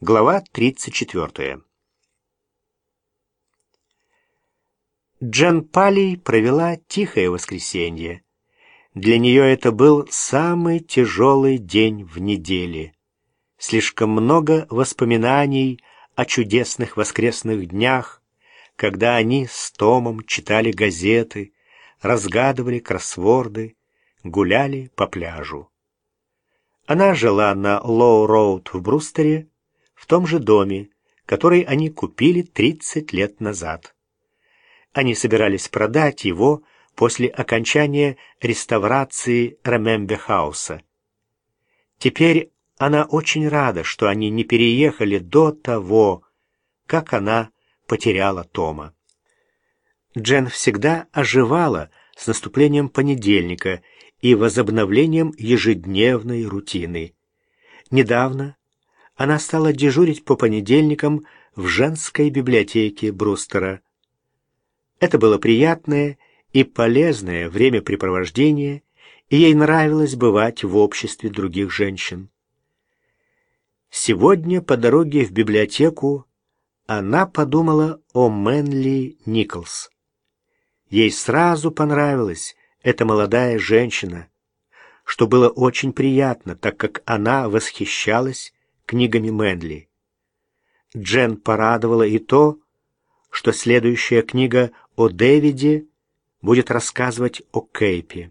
Глава 34. Джен Палей провела тихое воскресенье. Для нее это был самый тяжелый день в неделе. Слишком много воспоминаний о чудесных воскресных днях, когда они с Томом читали газеты, разгадывали кроссворды, гуляли по пляжу. Она жила на Лоу-Роуд в Брустере, в том же доме, который они купили 30 лет назад. Они собирались продать его после окончания реставрации Ремембер-хауса. Теперь она очень рада, что они не переехали до того, как она потеряла Тома. Джен всегда оживала с наступлением понедельника и возобновлением ежедневной рутины. Недавно она стала дежурить по понедельникам в женской библиотеке Брустера. Это было приятное и полезное времяпрепровождение, и ей нравилось бывать в обществе других женщин. Сегодня по дороге в библиотеку она подумала о Мэнли Николс. Ей сразу понравилась эта молодая женщина, что было очень приятно, так как она восхищалась книгами Мэнли. Джен порадовала и то, что следующая книга о Дэвиде будет рассказывать о Кейпе.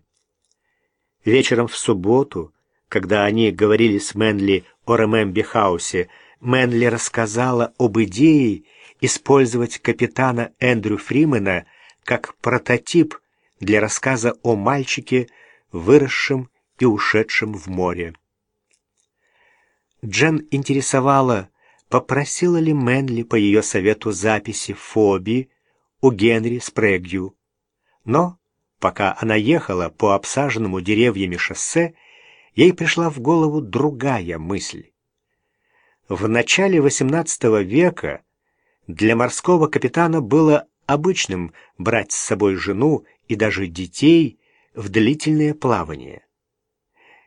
Вечером в субботу, когда они говорили с Мэнли о Ремембе Хаусе, Мэнли рассказала об идее использовать капитана Эндрю Фримена как прототип для рассказа о мальчике, выросшем и ушедшем в море. Джен интересовала, попросила ли Мэнли по ее совету записи Фоби у Генри Спрэгью. Но, пока она ехала по обсаженному деревьями шоссе, ей пришла в голову другая мысль. В начале XVIII века для морского капитана было обычным брать с собой жену и даже детей в длительное плавание.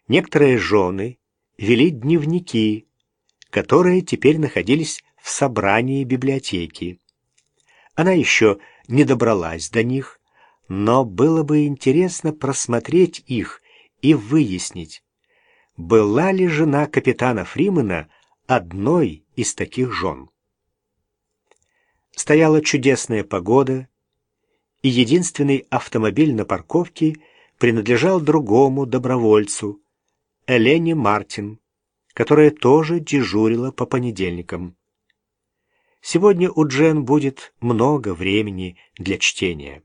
Некоторые жены вели дневники, которые теперь находились в собрании библиотеки. Она еще не добралась до них, но было бы интересно просмотреть их и выяснить, была ли жена капитана Фримена одной из таких жен. Стояла чудесная погода, и единственный автомобиль на парковке принадлежал другому добровольцу, Элене Мартин, которая тоже дежурила по понедельникам. Сегодня у Джен будет много времени для чтения.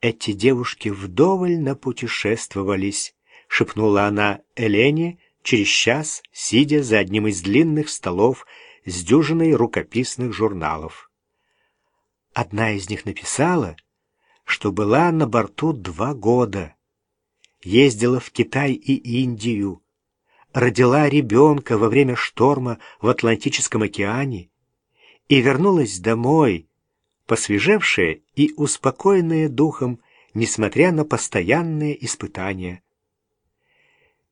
«Эти девушки вдоволь напутешествовались», — шепнула она Элене через час, сидя за одним из длинных столов с дюжиной рукописных журналов. Одна из них написала, что была на борту два года — ездила в Китай и Индию, родила ребенка во время шторма в Атлантическом океане и вернулась домой, посвежевшая и успокоенная духом, несмотря на постоянные испытания.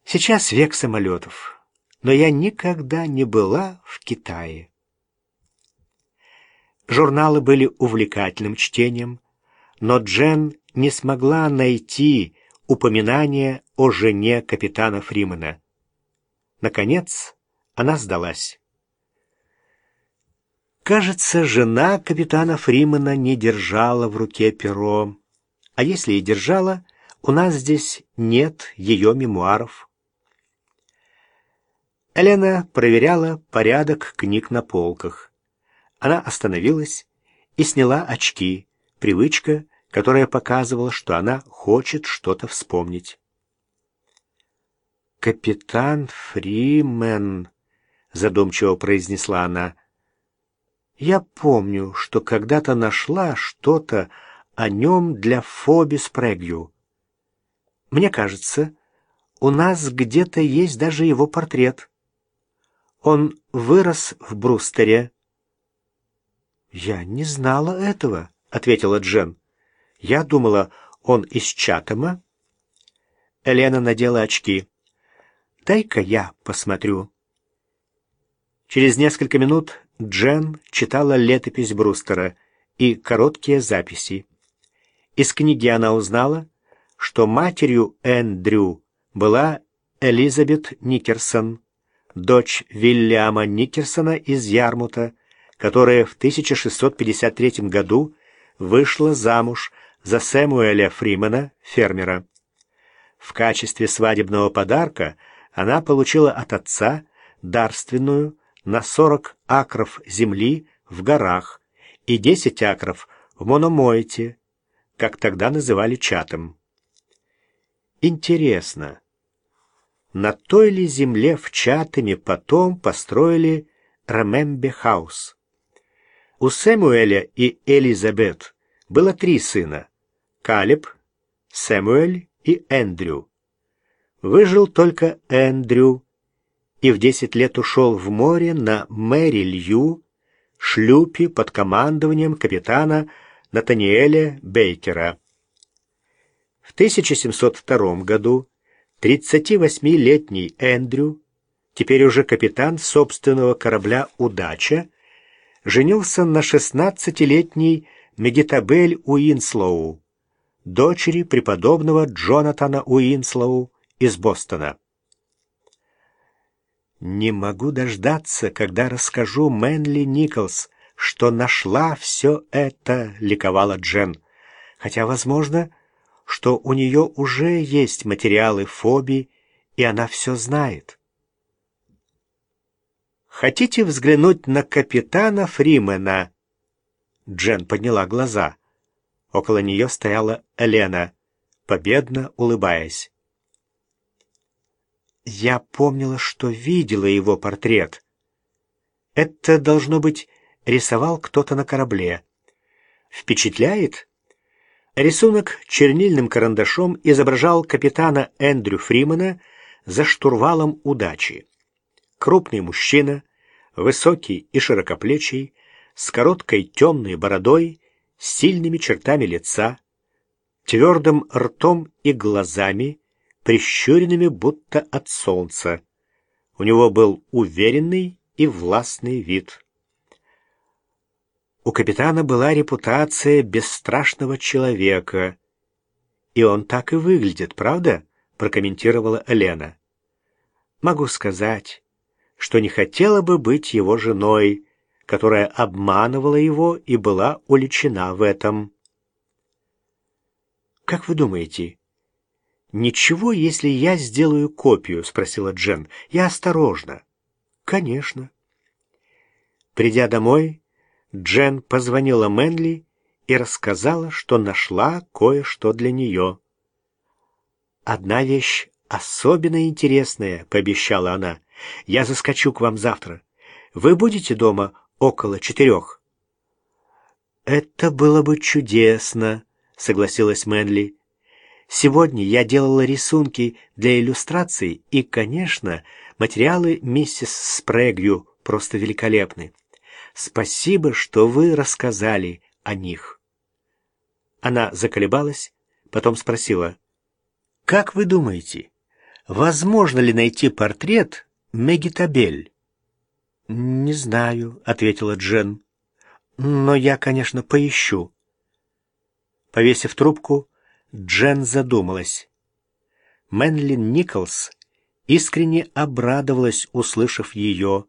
Сейчас век самолетов, но я никогда не была в Китае. Журналы были увлекательным чтением, но Джен не смогла найти упоминание о жене капитана Фримена. Наконец, она сдалась. Кажется, жена капитана Фримена не держала в руке перо. А если и держала, у нас здесь нет ее мемуаров. Елена проверяла порядок книг на полках. Она остановилась и сняла очки. Привычка, которая показывала, что она хочет что-то вспомнить. «Капитан Фримен», — задумчиво произнесла она, — «я помню, что когда-то нашла что-то о нем для Фоби Спрэгью. Мне кажется, у нас где-то есть даже его портрет. Он вырос в Брустере». «Я не знала этого», — ответила Джен. Я думала, он из Чатама. Елена надела очки. Дай-ка я посмотрю. Через несколько минут Джен читала летопись Брустера и короткие записи. Из книги она узнала, что матерью Эндрю была Элизабет Никерсон, дочь Вильяма Никерсона из Ярмута, которая в 1653 году вышла замуж за Сэмуэля Фримена, фермера. В качестве свадебного подарка она получила от отца дарственную на 40 акров земли в горах и 10 акров в Мономоите, как тогда называли Чатом. Интересно, на той ли земле в Чатами потом построили Рамембе-хаус? У Сэмуэля и Элизабет было три сына — Калеб, Сэмуэль и Эндрю. Выжил только Эндрю и в десять лет ушел в море на Мэри Лью, шлюпе под командованием капитана Натаниэля Бейкера. В 1702 году 38-летний Эндрю, теперь уже капитан собственного корабля «Удача», женился на 16-летней Мегетабель Уинслоу, дочери преподобного Джонатана Уинслоу из Бостона. «Не могу дождаться, когда расскажу Мэнли Николс, что нашла все это», — ликовала Джен. «Хотя, возможно, что у нее уже есть материалы Фоби, и она все знает». «Хотите взглянуть на капитана Фримена?» Джен подняла глаза. Около нее стояла Элена, победно улыбаясь. Я помнила, что видела его портрет. Это, должно быть, рисовал кто-то на корабле. Впечатляет? Рисунок чернильным карандашом изображал капитана Эндрю Фримена за штурвалом удачи. Крупный мужчина, высокий и широкоплечий, с короткой темной бородой, сильными чертами лица, твердым ртом и глазами, прищуренными будто от солнца. У него был уверенный и властный вид. У капитана была репутация бесстрашного человека. И он так и выглядит, правда? прокомментировала Елена. Могу сказать, что не хотела бы быть его женой, которая обманывала его и была уличена в этом. Как вы думаете, «Ничего, если я сделаю копию?» — спросила Джен. «Я осторожно». «Конечно». Придя домой, Джен позвонила Мэнли и рассказала, что нашла кое-что для нее. «Одна вещь особенно интересная», — пообещала она. «Я заскочу к вам завтра. Вы будете дома около четырех?» «Это было бы чудесно», — согласилась Мэнли. Сегодня я делала рисунки для иллюстраций, и, конечно, материалы миссис Спрэгью просто великолепны. Спасибо, что вы рассказали о них. Она заколебалась, потом спросила, «Как вы думаете, возможно ли найти портрет Мегитабель?» «Не знаю», — ответила Джен, «но я, конечно, поищу». Повесив трубку, Джен задумалась. Мэнлин Николс искренне обрадовалась, услышав ее,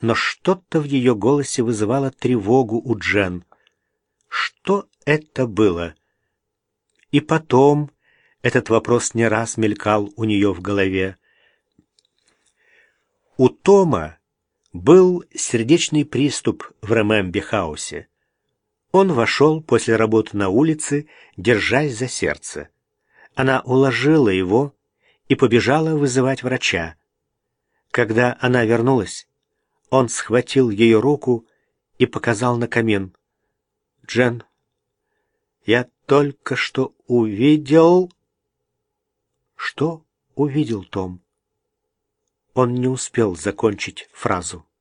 но что-то в ее голосе вызывало тревогу у Джен. Что это было? И потом этот вопрос не раз мелькал у нее в голове. У Тома был сердечный приступ в Ремембе-хаусе. Он вошел после работы на улице, держась за сердце. Она уложила его и побежала вызывать врача. Когда она вернулась, он схватил ее руку и показал на камин. «Джен, я только что увидел...» «Что увидел Том?» Он не успел закончить фразу.